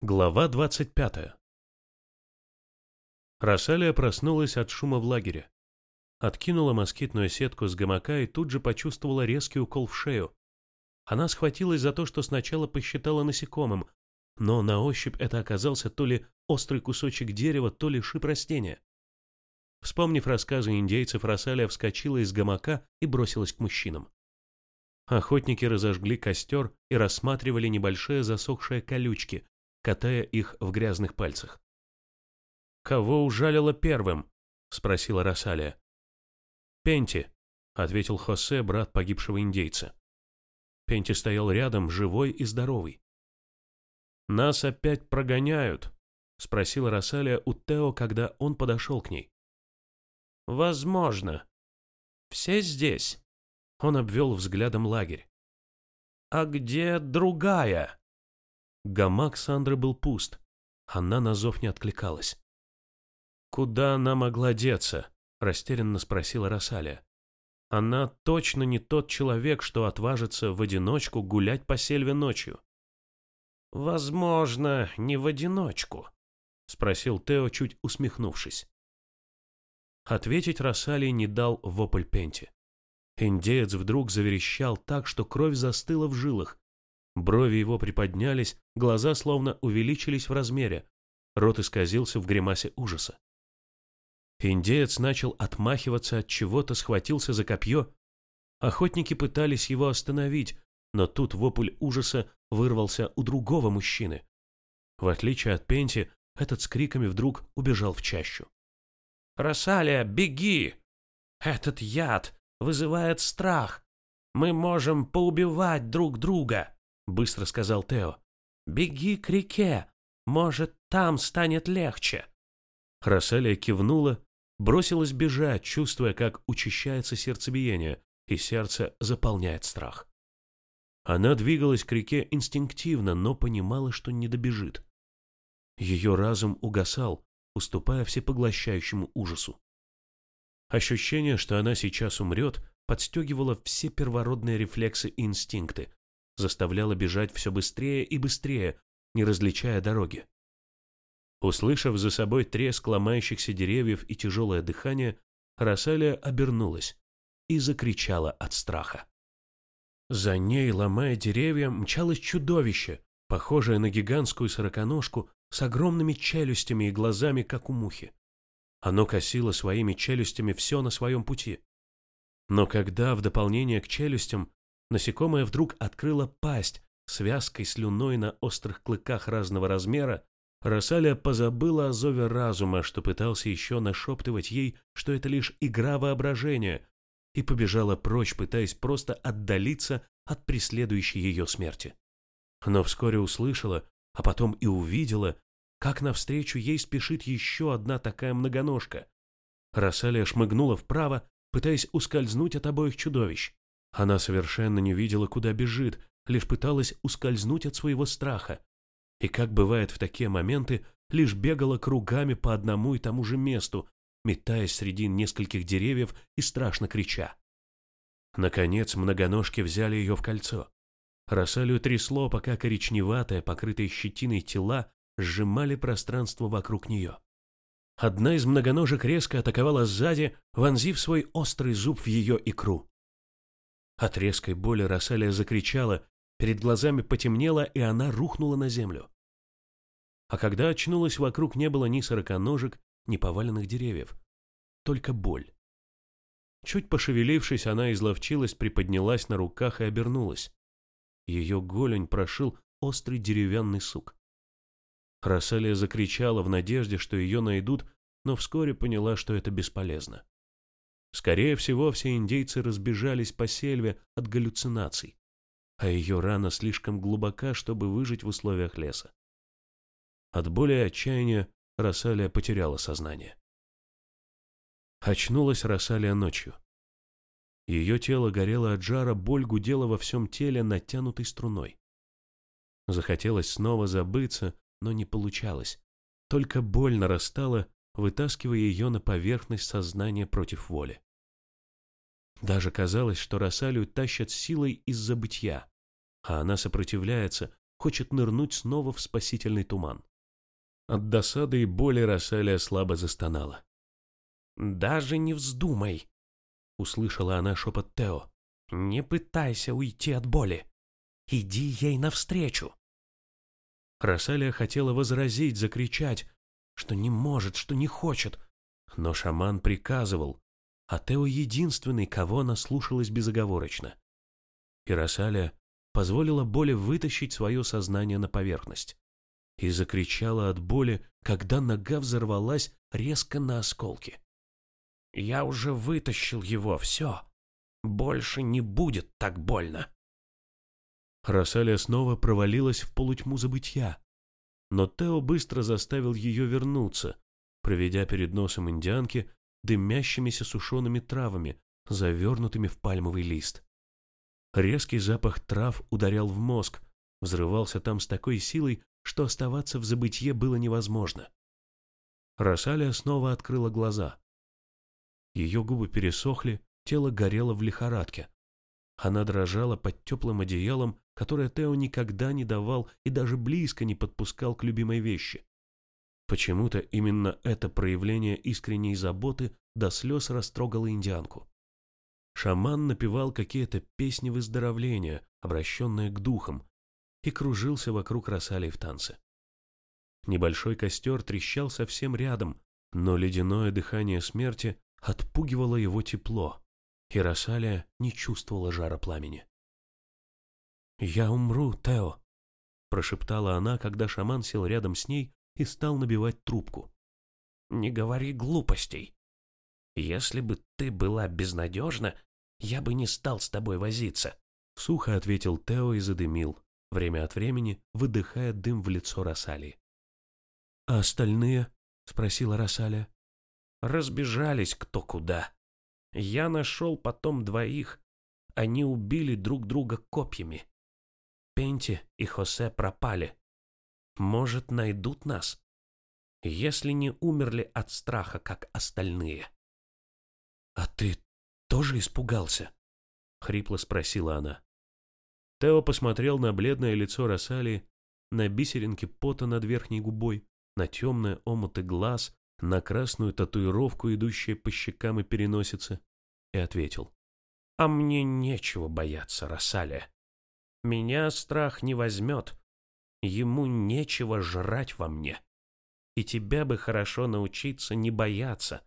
Глава 25. Рассалия проснулась от шума в лагере. Откинула москитную сетку с гамака и тут же почувствовала резкий укол в шею. Она схватилась за то, что сначала посчитала насекомым, но на ощупь это оказался то ли острый кусочек дерева, то ли шип растения. Вспомнив рассказы индейцев, Рассалия вскочила из гамака и бросилась к мужчинам. Охотники разожгли костер и рассматривали небольшие засохшие колючки, катая их в грязных пальцах. «Кого ужалило первым?» — спросила Рассалия. «Пенти», — ответил Хосе, брат погибшего индейца. Пенти стоял рядом, живой и здоровый. «Нас опять прогоняют?» — спросила Рассалия у Тео, когда он подошел к ней. «Возможно. Все здесь?» Он обвел взглядом лагерь. «А где другая?» Гамак Сандры был пуст. Она на зов не откликалась. «Куда она могла деться?» – растерянно спросила Рассалия. «Она точно не тот человек, что отважится в одиночку гулять по сельве ночью». «Возможно, не в одиночку», – спросил Тео, чуть усмехнувшись. Ответить Рассалии не дал вопль Пенти. Индеец вдруг заверещал так, что кровь застыла в жилах, Брови его приподнялись, глаза словно увеличились в размере, рот исказился в гримасе ужаса. Индеец начал отмахиваться от чего-то, схватился за копье. Охотники пытались его остановить, но тут вопль ужаса вырвался у другого мужчины. В отличие от Пенти, этот с криками вдруг убежал в чащу. «Росалия, беги! Этот яд вызывает страх. Мы можем поубивать друг друга!» Быстро сказал Тео. «Беги к реке, может, там станет легче». Расселия кивнула, бросилась бежать, чувствуя, как учащается сердцебиение, и сердце заполняет страх. Она двигалась к реке инстинктивно, но понимала, что не добежит. Ее разум угасал, уступая всепоглощающему ужасу. Ощущение, что она сейчас умрет, подстегивало все первородные рефлексы и инстинкты, заставляла бежать все быстрее и быстрее, не различая дороги. Услышав за собой треск ломающихся деревьев и тяжелое дыхание, Рассалия обернулась и закричала от страха. За ней, ломая деревья, мчалось чудовище, похожее на гигантскую сороконожку с огромными челюстями и глазами, как у мухи. Оно косило своими челюстями все на своем пути. Но когда, в дополнение к челюстям, насекомое вдруг открыло пасть связкой слюной на острых клыках разного размера, Рассалия позабыла о зове разума, что пытался еще нашептывать ей, что это лишь игра воображения, и побежала прочь, пытаясь просто отдалиться от преследующей ее смерти. Но вскоре услышала, а потом и увидела, как навстречу ей спешит еще одна такая многоножка. Рассалия шмыгнула вправо, пытаясь ускользнуть от обоих чудовищ. Она совершенно не видела, куда бежит, лишь пыталась ускользнуть от своего страха. И, как бывает в такие моменты, лишь бегала кругами по одному и тому же месту, метаясь среди нескольких деревьев и страшно крича. Наконец многоножки взяли ее в кольцо. Рассалию трясло, пока коричневатое, покрытое щетиной тела сжимали пространство вокруг нее. Одна из многоножек резко атаковала сзади, вонзив свой острый зуб в ее икру. От резкой боли Рассалия закричала, перед глазами потемнело, и она рухнула на землю. А когда очнулась, вокруг не было ни сороконожек, ни поваленных деревьев. Только боль. Чуть пошевелившись, она изловчилась, приподнялась на руках и обернулась. Ее голень прошил острый деревянный сук. Рассалия закричала в надежде, что ее найдут, но вскоре поняла, что это бесполезно. Скорее всего, все индейцы разбежались по сельве от галлюцинаций, а ее рана слишком глубока, чтобы выжить в условиях леса. От боли и отчаяния Рассалия потеряла сознание. Очнулась Рассалия ночью. Ее тело горело от жара, боль гудела во всем теле натянутой струной. Захотелось снова забыться, но не получалось. Только боль нарастала вытаскивая ее на поверхность сознания против воли. Даже казалось, что Рассалию тащат силой из-за бытия, а она сопротивляется, хочет нырнуть снова в спасительный туман. От досады и боли Рассалия слабо застонала. «Даже не вздумай!» — услышала она шепот Тео. «Не пытайся уйти от боли. Иди ей навстречу!» Рассалия хотела возразить, закричать, что не может, что не хочет, но шаман приказывал, а Тео единственный, кого она слушалась безоговорочно. И позволила боли вытащить свое сознание на поверхность и закричала от боли, когда нога взорвалась резко на осколки. «Я уже вытащил его, все. Больше не будет так больно». Рассалия снова провалилась в полутьму забытья, но Тео быстро заставил ее вернуться, проведя перед носом индианки дымящимися сушеными травами, завернутыми в пальмовый лист. Резкий запах трав ударял в мозг, взрывался там с такой силой, что оставаться в забытье было невозможно. Рассалия снова открыла глаза. Ее губы пересохли, тело горело в лихорадке. Она дрожала под теплым одеялом, которое Тео никогда не давал и даже близко не подпускал к любимой вещи. Почему-то именно это проявление искренней заботы до слез растрогало индианку. Шаман напевал какие-то песни выздоровления, обращенные к духам, и кружился вокруг Росали в танце. Небольшой костер трещал совсем рядом, но ледяное дыхание смерти отпугивало его тепло, и не чувствовала жара пламени. «Я умру, Тео», — прошептала она, когда шаман сел рядом с ней и стал набивать трубку. «Не говори глупостей. Если бы ты была безнадежна, я бы не стал с тобой возиться», — сухо ответил Тео и задымил, время от времени выдыхая дым в лицо Росали. «А остальные?» — спросила Росалия. «Разбежались кто куда. Я нашел потом двоих. Они убили друг друга копьями. Пенти и Хосе пропали. Может, найдут нас? Если не умерли от страха, как остальные». «А ты тоже испугался?» — хрипло спросила она. Тео посмотрел на бледное лицо Росали, на бисеринки пота над верхней губой, на темные омуты глаз, на красную татуировку, идущую по щекам и переносице, и ответил. «А мне нечего бояться, Росалия. Меня страх не возьмет. Ему нечего жрать во мне. И тебя бы хорошо научиться не бояться.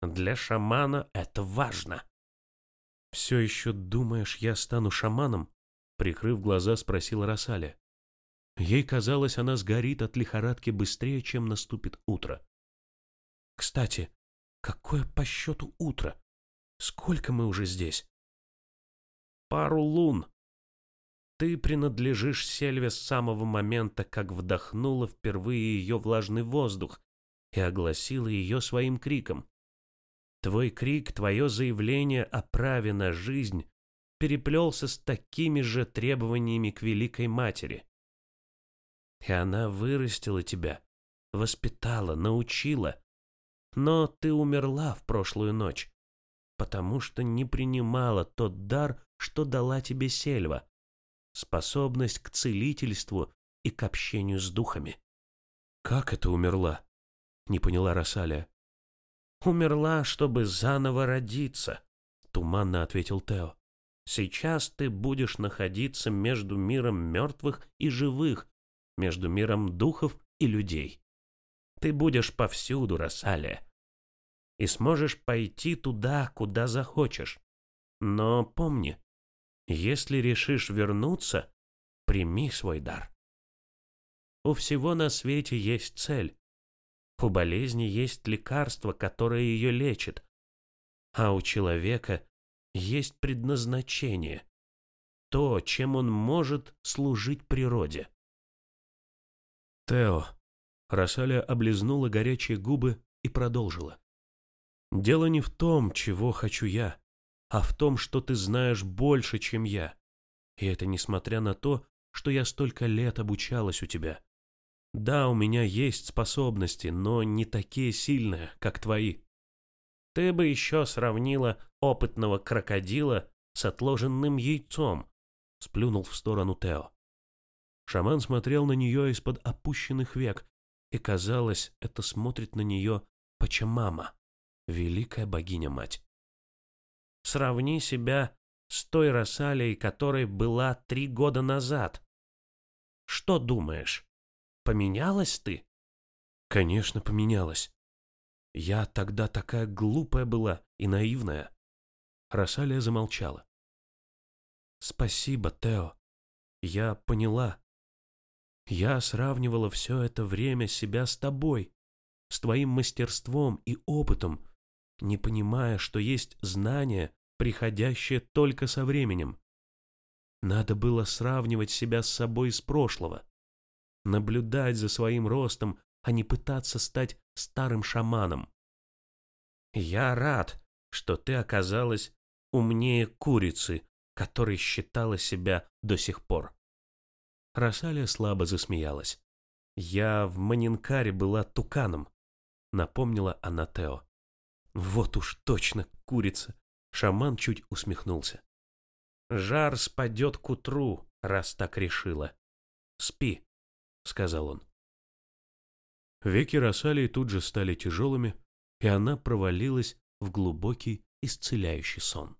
Для шамана это важно». «Все еще думаешь, я стану шаманом?» Прикрыв глаза, спросила Росаля. Ей казалось, она сгорит от лихорадки быстрее, чем наступит утро. «Кстати, какое по счету утро? Сколько мы уже здесь?» «Пару лун. Ты принадлежишь Сельве с самого момента, как вдохнула впервые ее влажный воздух и огласила ее своим криком. Твой крик, твое заявление о праве на жизнь переплелся с такими же требованиями к Великой Матери. И она вырастила тебя, воспитала, научила. Но ты умерла в прошлую ночь, потому что не принимала тот дар, что дала тебе сельва, способность к целительству и к общению с духами. «Как это умерла?» — не поняла Росалия. «Умерла, чтобы заново родиться», — туманно ответил Тео. Сейчас ты будешь находиться между миром мертвых и живых, между миром духов и людей. Ты будешь повсюду, Рассалия, и сможешь пойти туда, куда захочешь. Но помни, если решишь вернуться, прими свой дар. У всего на свете есть цель. У болезни есть лекарство, которое ее лечит. А у человека есть предназначение, то, чем он может служить природе. Тео. Росаля облизнула горячие губы и продолжила. Дело не в том, чего хочу я, а в том, что ты знаешь больше, чем я. И это несмотря на то, что я столько лет обучалась у тебя. Да, у меня есть способности, но не такие сильные, как твои. Ты бы еще сравнила опытного крокодила с отложенным яйцом, сплюнул в сторону Тео. Шаман смотрел на нее из-под опущенных век, и, казалось, это смотрит на нее Пачамама, великая богиня-мать. Сравни себя с той Росалией, которой была три года назад. Что думаешь, поменялась ты? Конечно, поменялась. Я тогда такая глупая была и наивная. Росалия замолчала. Спасибо, Тео. Я поняла. Я сравнивала все это время себя с тобой, с твоим мастерством и опытом, не понимая, что есть знание, приходящее только со временем. Надо было сравнивать себя с собой из прошлого, наблюдать за своим ростом, а не пытаться стать старым шаманом. Я рад, что ты оказалась умнее курицы, которой считала себя до сих пор. Росалия слабо засмеялась. «Я в Манинкаре была туканом», — напомнила она Тео. «Вот уж точно курица!» Шаман чуть усмехнулся. «Жар спадет к утру, раз так решила. Спи», — сказал он. Веки Росалии тут же стали тяжелыми, и она провалилась в глубокий исцеляющий сон.